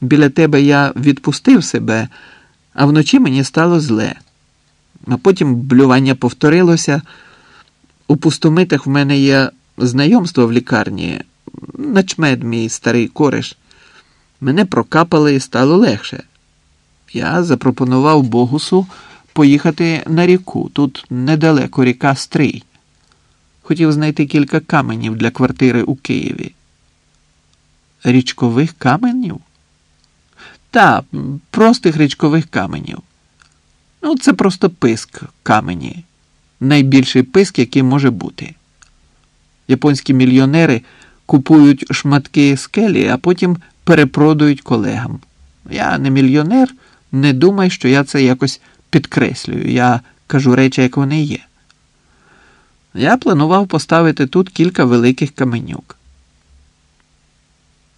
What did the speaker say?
Біля тебе я відпустив себе, а вночі мені стало зле. А потім блювання повторилося. У пустомитах в мене є знайомство в лікарні, начмед мій старий кореш. Мене прокапали і стало легше. Я запропонував Богусу поїхати на ріку. Тут недалеко ріка Стрий. Хотів знайти кілька каменів для квартири у Києві. Річкових каменів? Та, простих річкових каменів. Ну, це просто писк камені. Найбільший писк, який може бути. Японські мільйонери купують шматки скелі, а потім перепродають колегам. Я не мільйонер, не думай, що я це якось підкреслюю. Я кажу речі, як вони є. Я планував поставити тут кілька великих каменюк.